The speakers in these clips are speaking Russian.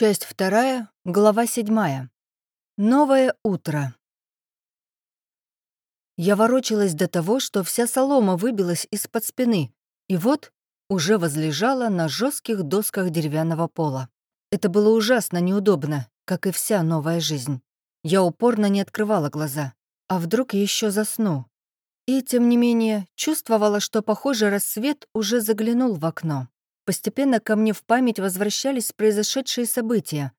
Часть вторая, глава седьмая. Новое утро. Я ворочалась до того, что вся солома выбилась из-под спины, и вот уже возлежала на жестких досках деревянного пола. Это было ужасно неудобно, как и вся новая жизнь. Я упорно не открывала глаза. А вдруг еще засну? И, тем не менее, чувствовала, что, похоже, рассвет уже заглянул в окно. Постепенно ко мне в память возвращались произошедшие события.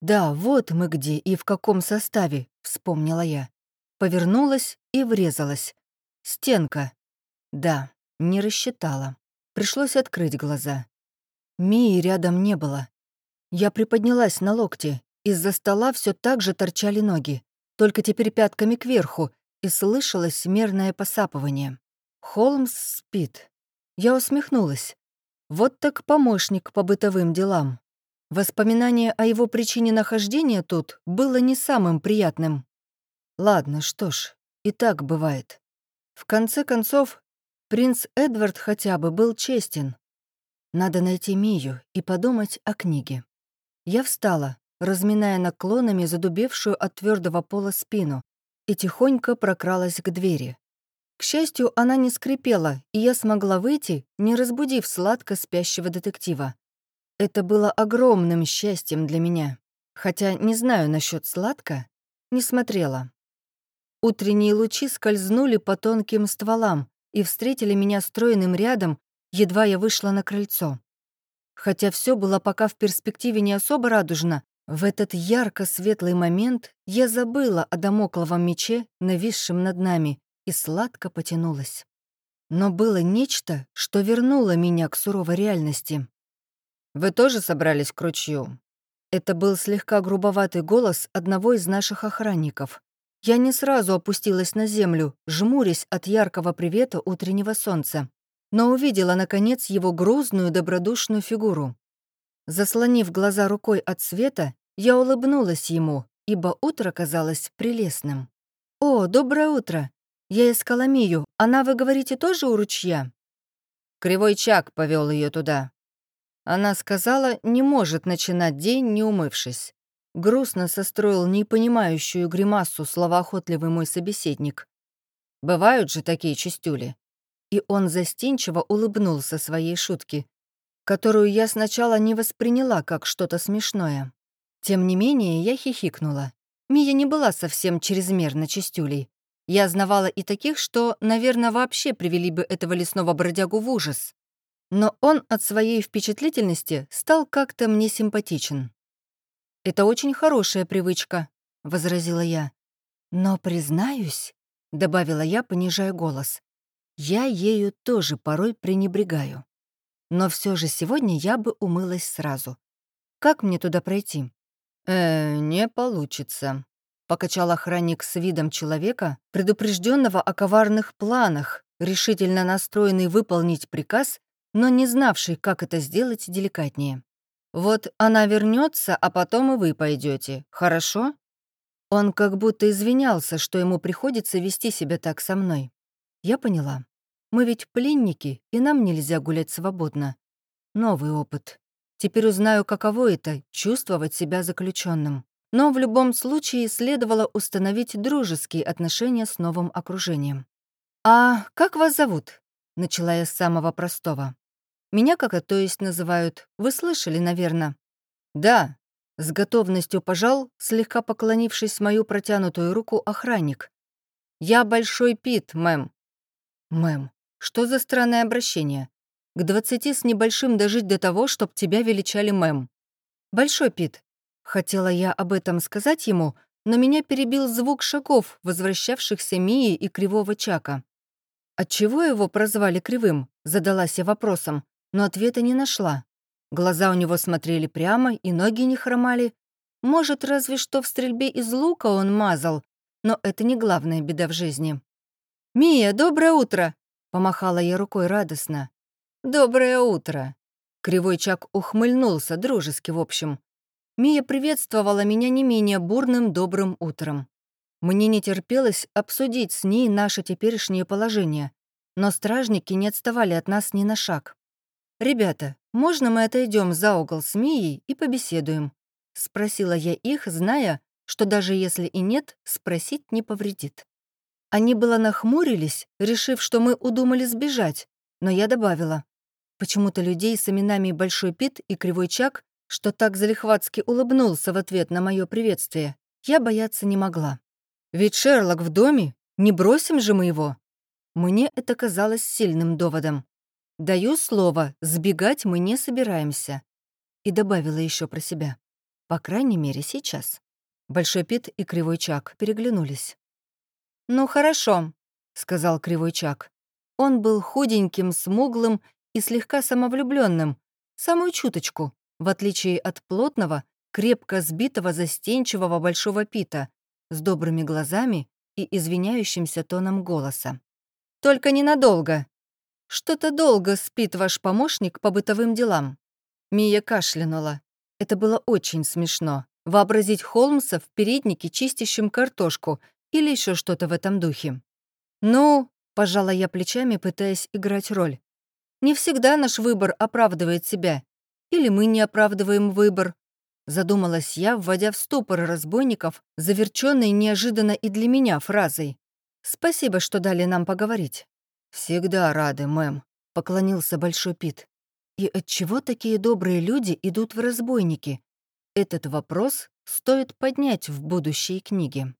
«Да, вот мы где и в каком составе», — вспомнила я. Повернулась и врезалась. Стенка. Да, не рассчитала. Пришлось открыть глаза. Мии рядом не было. Я приподнялась на локте. Из-за стола все так же торчали ноги, только теперь пятками кверху, и слышалось мерное посапывание. Холмс спит. Я усмехнулась. Вот так помощник по бытовым делам. Воспоминание о его причине нахождения тут было не самым приятным. Ладно, что ж, и так бывает. В конце концов, принц Эдвард хотя бы был честен. Надо найти Мию и подумать о книге. Я встала, разминая наклонами задубевшую от твердого пола спину, и тихонько прокралась к двери. К счастью, она не скрипела, и я смогла выйти, не разбудив сладко спящего детектива. Это было огромным счастьем для меня. Хотя не знаю насчет сладко, не смотрела. Утренние лучи скользнули по тонким стволам и встретили меня стройным рядом, едва я вышла на крыльцо. Хотя все было пока в перспективе не особо радужно, в этот ярко-светлый момент я забыла о домокловом мече, нависшем над нами, и сладко потянулась. Но было нечто, что вернуло меня к суровой реальности. «Вы тоже собрались к ручью?» Это был слегка грубоватый голос одного из наших охранников. Я не сразу опустилась на землю, жмурясь от яркого привета утреннего солнца, но увидела, наконец, его грузную добродушную фигуру. Заслонив глаза рукой от света, я улыбнулась ему, ибо утро казалось прелестным. «О, доброе утро! Я искала Мию. Она, вы говорите, тоже у ручья?» Кривой Чак повел ее туда. Она сказала, не может начинать день, не умывшись. Грустно состроил непонимающую гримасу словоохотливый мой собеседник. «Бывают же такие чистюли». И он застенчиво улыбнулся своей шутке, которую я сначала не восприняла как что-то смешное. Тем не менее, я хихикнула. Мия не была совсем чрезмерно чистюлей. Я знавала и таких, что, наверное, вообще привели бы этого лесного бродягу в ужас. Но он от своей впечатлительности стал как-то мне симпатичен. «Это очень хорошая привычка», — возразила я. «Но, признаюсь», — добавила я, понижая голос, «я ею тоже порой пренебрегаю. Но все же сегодня я бы умылась сразу. Как мне туда пройти?» «Э, не получится», покачал охранник с видом человека, предупрежденного о коварных планах, решительно настроенный выполнить приказ, но не знавший, как это сделать деликатнее. «Вот она вернется, а потом и вы пойдете, хорошо?» Он как будто извинялся, что ему приходится вести себя так со мной. Я поняла. Мы ведь пленники, и нам нельзя гулять свободно. Новый опыт. Теперь узнаю, каково это — чувствовать себя заключенным. Но в любом случае следовало установить дружеские отношения с новым окружением. «А как вас зовут?» — начала я с самого простого. «Меня как это, то есть, называют. Вы слышали, наверное?» «Да», — с готовностью пожал, слегка поклонившись мою протянутую руку охранник. «Я Большой Пит, мэм». «Мэм, что за странное обращение? К двадцати с небольшим дожить до того, чтоб тебя величали мэм. Большой Пит, Хотела я об этом сказать ему, но меня перебил звук шагов, возвращавшихся Мии и Кривого Чака. Отчего его прозвали Кривым, задалась я вопросом, но ответа не нашла. Глаза у него смотрели прямо, и ноги не хромали. Может, разве что в стрельбе из лука он мазал, но это не главная беда в жизни. «Мия, доброе утро!» — помахала я рукой радостно. «Доброе утро!» Кривой Чак ухмыльнулся, дружески в общем. Мия приветствовала меня не менее бурным добрым утром. Мне не терпелось обсудить с ней наше теперешнее положение, но стражники не отставали от нас ни на шаг. «Ребята, можно мы отойдем за угол с Мией и побеседуем? спросила я их, зная, что даже если и нет, спросить не повредит. Они было нахмурились, решив, что мы удумали сбежать, но я добавила. Почему-то людей с именами Большой Пит и Кривой Чак, что так залихватски улыбнулся в ответ на мое приветствие, я бояться не могла. Ведь Шерлок в доме, не бросим же мы его. Мне это казалось сильным доводом. Даю слово, сбегать мы не собираемся. И добавила еще про себя. По крайней мере, сейчас. Большой Пит и Кривой Чак переглянулись. «Ну хорошо», — сказал Кривой Чак. Он был худеньким, смуглым и слегка самовлюбленным, самую чуточку, в отличие от плотного, крепко сбитого, застенчивого Большого Пита, с добрыми глазами и извиняющимся тоном голоса. «Только ненадолго. Что-то долго спит ваш помощник по бытовым делам». Мия кашлянула. Это было очень смешно. Вообразить Холмса в переднике, чистящим картошку или еще что-то в этом духе. «Ну», — пожала я плечами, пытаясь играть роль. «Не всегда наш выбор оправдывает себя. Или мы не оправдываем выбор». Задумалась я, вводя в ступор разбойников, заверченной неожиданно и для меня фразой. «Спасибо, что дали нам поговорить». «Всегда рады, мэм», — поклонился Большой Пит. «И отчего такие добрые люди идут в разбойники? Этот вопрос стоит поднять в будущей книге.